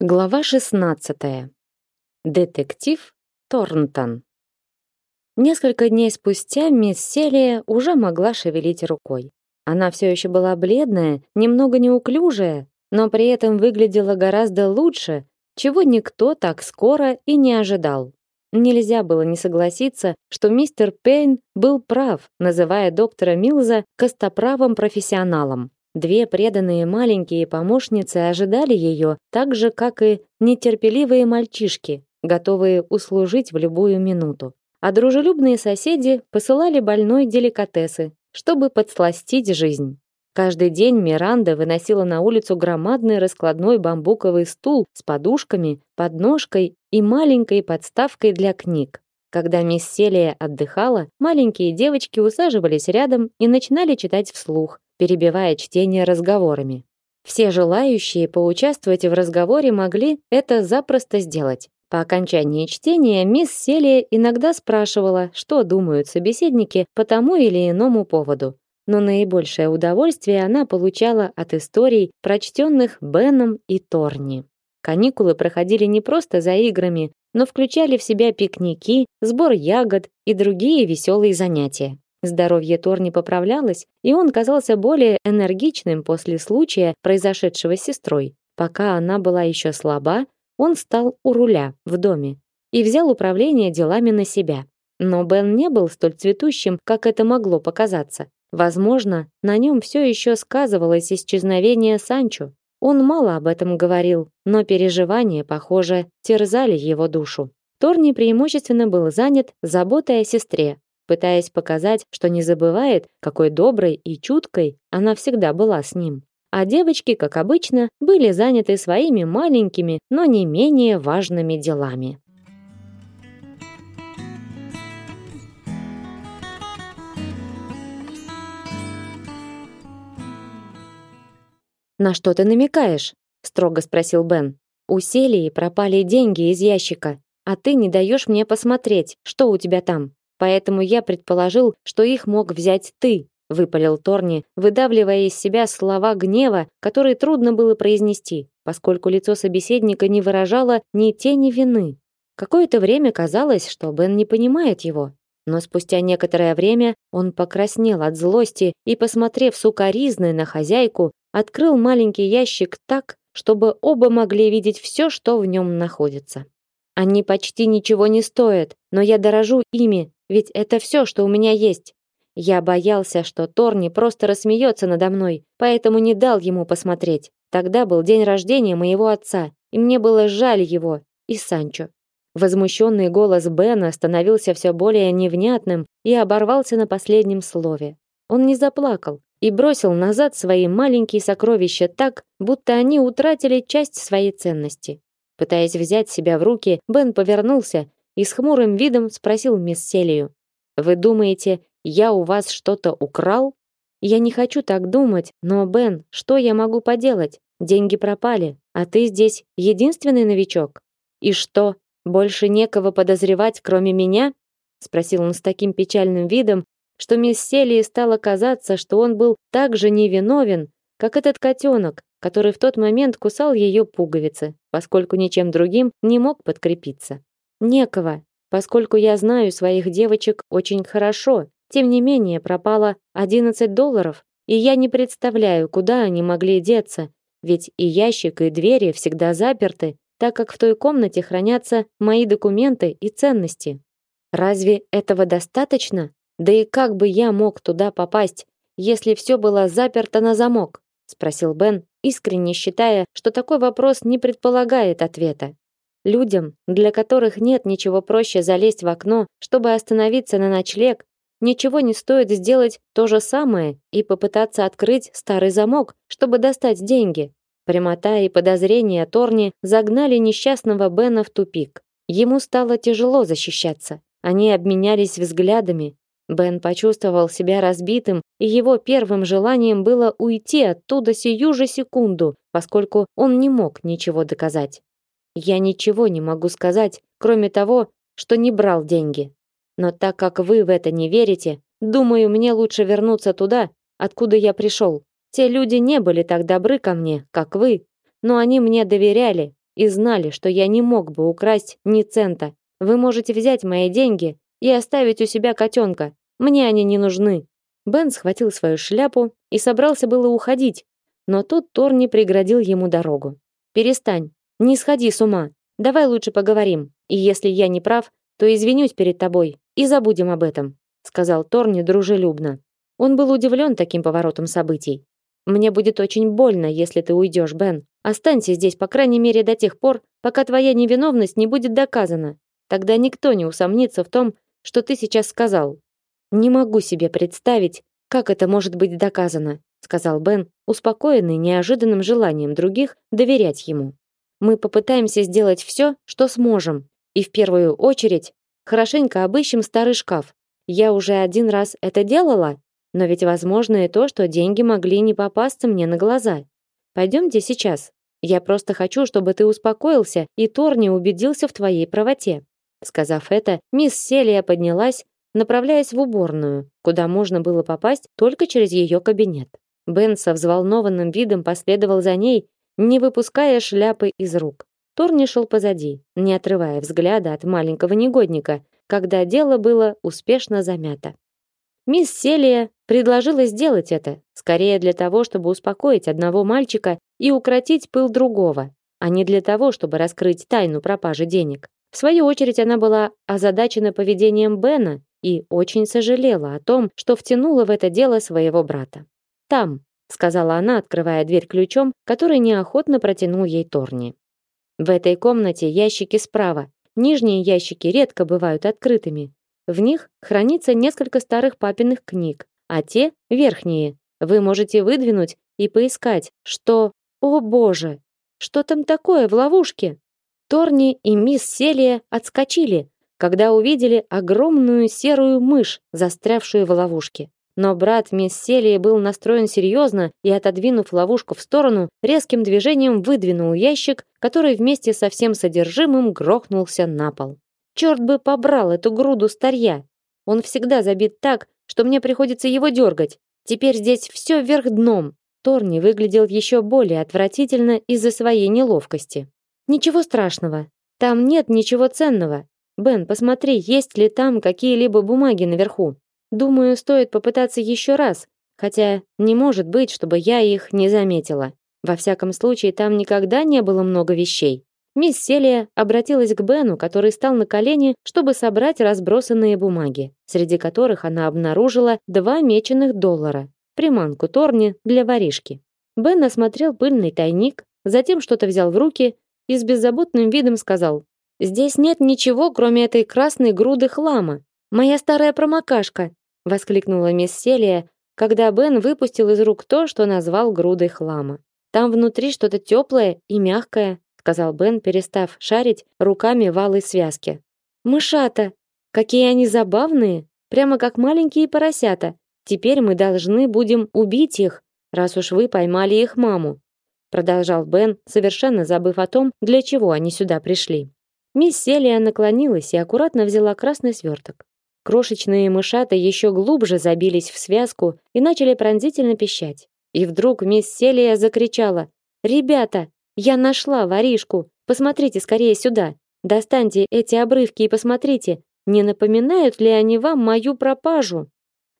Глава 16. Детектив Торнтон. Несколько дней спустя мисс Селия уже могла шевелить рукой. Она все еще была бледная, немного неуклюжая, но при этом выглядела гораздо лучше, чего никто так скоро и не ожидал. Нельзя было не согласиться, что мистер Пейн был прав, называя доктора Милза костоправым профессионалом. Две преданные маленькие помощницы ожидали ее, так же как и нетерпеливые мальчишки, готовые услужить в любую минуту. А дружелюбные соседи посылали больной деликатесы, чтобы подсластить жизнь. Каждый день Миранда выносила на улицу громадный раскладной бамбуковый стул с подушками, подножкой и маленькой подставкой для книг. Когда мисс Селия отдыхала, маленькие девочки усаживались рядом и начинали читать вслух, перебивая чтение разговорами. Все желающие поучаствовать в разговоре могли это запросто сделать. По окончании чтения мисс Селия иногда спрашивала, что думают собеседники по тому или иному поводу. Но наибольшее удовольствие она получала от историй, прочтенных Беном и Торни. Каникулы проходили не просто за играми, но включали в себя пикники, сбор ягод и другие веселые занятия. Здоровье Торни поправлялось, и он казался более энергичным после случая, произошедшего с сестрой. Пока она была еще слаба, он стал у руля в доме и взял управление делами на себя. Но Бен не был столь цветущим, как это могло показаться. Возможно, на нем все еще сказывалось исчезновение Санчо. Он мало об этом говорил, но переживания, похоже, терзали его душу. Торни преимущественно был занят заботой о сестре, пытаясь показать, что не забывает, какой доброй и чуткой она всегда была с ним. А девочки, как обычно, были заняты своими маленькими, но не менее важными делами. На что ты намекаешь? строго спросил Бен. У Селии пропали деньги из ящика, а ты не даешь мне посмотреть, что у тебя там. Поэтому я предположил, что их мог взять ты, выпалил Торни, выдавливая из себя слова гнева, которые трудно было произнести, поскольку лицо собеседника не выражало ни тени вины. Какое-то время казалось, что Бен не понимает его, но спустя некоторое время он покраснел от злости и, посмотрев сукоризной на хозяйку, открыл маленький ящик так, чтобы оба могли видеть все, что в нем находится. Они почти ничего не стоят, но я дорожу ими, ведь это все, что у меня есть. Я боялся, что Торни просто рассмеется надо мной, поэтому не дал ему посмотреть. Тогда был день рождения моего отца, и мне было жаль его и Санчо. Возмущенный голос Бена становился все более невнятным и оборвался на последнем слове. Он не заплакал и бросил назад свои маленькие сокровища так, будто они утратили часть своей ценности. Пытаясь взять себя в руки, Бен повернулся и с хмурым видом спросил мисс Селию: "Вы думаете, я у вас что-то украл?" "Я не хочу так думать, но Бен, что я могу поделать? Деньги пропали, а ты здесь единственный новичок. И что, больше некого подозревать, кроме меня?" спросил он с таким печальным видом, что мисс Селии стало казаться, что он был так же невиновен, как этот котенок, который в тот момент кусал ее пуговицы, поскольку ничем другим не мог подкрепиться. Некого, поскольку я знаю своих девочек очень хорошо. Тем не менее, пропало 11 долларов, и я не представляю, куда они могли деться, ведь и ящик, и двери всегда заперты, так как в той комнате хранятся мои документы и ценности. Разве этого достаточно? Да и как бы я мог туда попасть, если все было заперто на замок? спросил Бен, искренне считая, что такой вопрос не предполагает ответа. Людям, для которых нет ничего проще залезть в окно, чтобы остановиться на ночлег, ничего не стоит сделать то же самое и попытаться открыть старый замок, чтобы достать деньги. Прямота и подозрения Торни загнали несчастного Бена в тупик. Ему стало тяжело защищаться. Они обменялись взглядами, Бен почувствовал себя разбитым, и его первым желанием было уйти оттуда сию же секунду, поскольку он не мог ничего доказать. Я ничего не могу сказать, кроме того, что не брал деньги. Но так как вы в это не верите, думаю, мне лучше вернуться туда, откуда я пришел. Те люди не были так добры ко мне, как вы, но они мне доверяли, и знали, что я не мог бы украсть ни цента. Вы можете взять мои деньги и оставить у себя котенка. Мне они не нужны. Бен схватил свою шляпу и собрался было уходить, но тут Торни преградил ему дорогу. Перестань, не сходи с ума. Давай лучше поговорим. И если я не прав, то извинюсь перед тобой и забудем об этом, сказал Торни дружелюбно. Он был удивлен таким поворотом событий. Мне будет очень больно, если ты уйдешь, Бен. Останься здесь, по крайней мере, до тех пор, пока твоя невиновность не будет доказана. Тогда никто не усомнится в том, что ты сейчас сказал. Не могу себе представить, как это может быть доказано, сказал Бен, успокоенный неожиданным желанием других доверять ему. Мы попытаемся сделать все, что сможем, и в первую очередь хорошенько обыщем старый шкаф. Я уже один раз это делала, но ведь возможно и то, что деньги могли не попасться мне на глаза. Пойдемте сейчас. Я просто хочу, чтобы ты успокоился и Торни убедился в твоей правоте. Сказав это, мисс Селия поднялась, направляясь в уборную, куда можно было попасть только через ее кабинет. Бен со взволнованным видом последовал за ней, не выпуская шляпы из рук. Торни шел позади, не отрывая взгляда от маленького негодника, когда дело было успешно замято. Мисс Селия предложила сделать это, скорее для того, чтобы успокоить одного мальчика и укротить пыл другого, а не для того, чтобы раскрыть тайну пропажи денег. В свою очередь она была озадачена поведением Бена и очень сожалела о том, что втянула в это дело своего брата. Там, сказала она, открывая дверь ключом, который неохотно протянул ей Торни. В этой комнате ящики справа. Нижние ящики редко бывают открытыми. В них хранится несколько старых папиных книг, а те, верхние, вы можете выдвинуть и поискать, что... О, боже! Что там такое в ловушке? Торни и мисс Селия отскочили, когда увидели огромную серую мышь, застрявшую в ловушке. Но брат мисс Селии был настроен серьезно и, отодвинув ловушку в сторону, резким движением выдвинул ящик, который вместе со всем содержимым грохнулся на пол. Черт бы побрал эту груду старья! Он всегда забит так, что мне приходится его дергать. Теперь здесь все вверх дном. Торни выглядел еще более отвратительно из-за своей неловкости. Ничего страшного. Там нет ничего ценного. Бен, посмотри, есть ли там какие-либо бумаги наверху. Думаю, стоит попытаться еще раз, хотя не может быть, чтобы я их не заметила. Во всяком случае, там никогда не было много вещей. Мисс Селия обратилась к Бену, который стал на колени, чтобы собрать разбросанные бумаги, среди которых она обнаружила два меченых доллара, приманку Торни для воришки. Бен осмотрел пыльный тайник, затем что-то взял в руки и с беззаботным видом сказал: "Здесь нет ничего, кроме этой красной груды хлама. Моя старая промокашка воскликнула мисс Селия, когда Бен выпустил из рук то, что назвал грудой хлама. Там внутри что-то теплое и мягкое, сказал Бен, перестав шарить руками в алой связке. Мышата, какие они забавные, прямо как маленькие поросята. Теперь мы должны будем убить их, раз уж вы поймали их маму, продолжал Бен, совершенно забыв о том, для чего они сюда пришли. Мисс Селия наклонилась и аккуратно взяла красный сверток. Крошечные мышата еще глубже забились в связку и начали пронзительно пищать. И вдруг мисс Селия закричала: "Ребята, я нашла воришку! Посмотрите скорее сюда! Достаньте эти обрывки и посмотрите, не напоминают ли они вам мою пропажу?"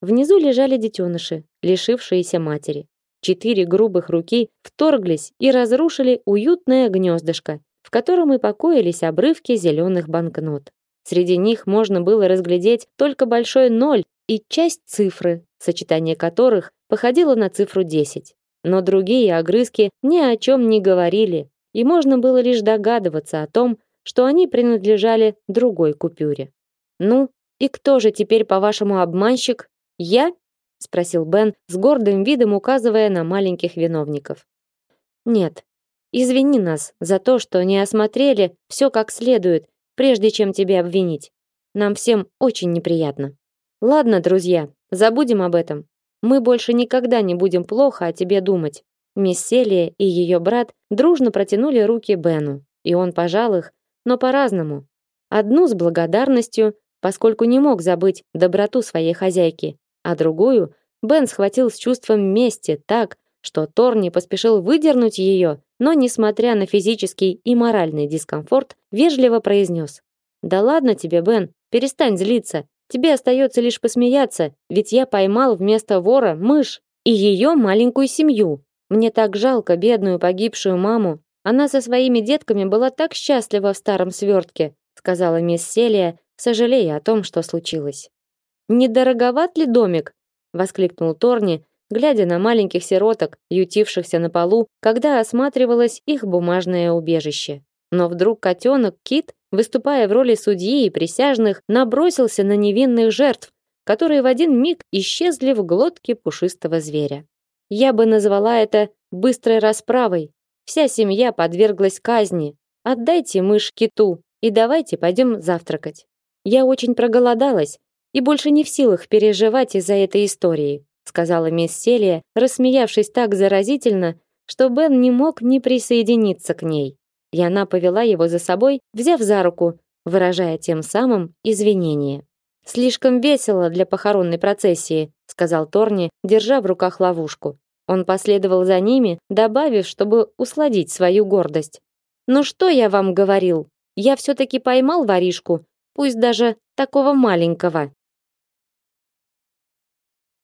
Внизу лежали детеныши, лишившиеся матери. Четыре грубых руки вторглись и разрушили уютное гнездышко, в котором и покоились обрывки зеленых банкнот. Среди них можно было разглядеть только большой ноль и часть цифры, сочетание которых походило на цифру 10. Но другие огрызки ни о чем не говорили, и можно было лишь догадываться о том, что они принадлежали другой купюре. Ну, и кто же теперь, по-вашему, обманщик? Я? Спросил Бен с гордым видом указывая на маленьких виновников. Нет. Извини нас за то, что не осмотрели все как следует прежде чем тебя обвинить. Нам всем очень неприятно. Ладно, друзья, забудем об этом. Мы больше никогда не будем плохо о тебе думать. Мисс Селия и ее брат дружно протянули руки Бену, и он пожал их, но по-разному. Одну с благодарностью, поскольку не мог забыть доброту своей хозяйки, а другую Бен схватил с чувством мести так, что Торни поспешил выдернуть ее, но, несмотря на физический и моральный дискомфорт, вежливо произнес. «Да ладно тебе, Бен, перестань злиться. Тебе остается лишь посмеяться, ведь я поймал вместо вора мышь и ее маленькую семью. Мне так жалко бедную погибшую маму. Она со своими детками была так счастлива в старом свертке», сказала мисс Селия, сожалея о том, что случилось. «Не дороговат ли домик?» воскликнул Торни, глядя на маленьких сироток, ютившихся на полу, когда осматривалось их бумажное убежище. Но вдруг котенок Кит, выступая в роли судьи и присяжных, набросился на невинных жертв, которые в один миг исчезли в глотке пушистого зверя. Я бы назвала это быстрой расправой. Вся семья подверглась казни. Отдайте мышь киту и давайте пойдем завтракать. Я очень проголодалась и больше не в силах переживать из-за этой истории сказала мисс Селия, рассмеявшись так заразительно, что Бен не мог не присоединиться к ней. И она повела его за собой, взяв за руку, выражая тем самым извинение. Слишком весело для похоронной процессии, сказал Торни, держа в руках ловушку. Он последовал за ними, добавив, чтобы усладить свою гордость. Ну что я вам говорил? Я все таки поймал воришку, пусть даже такого маленького.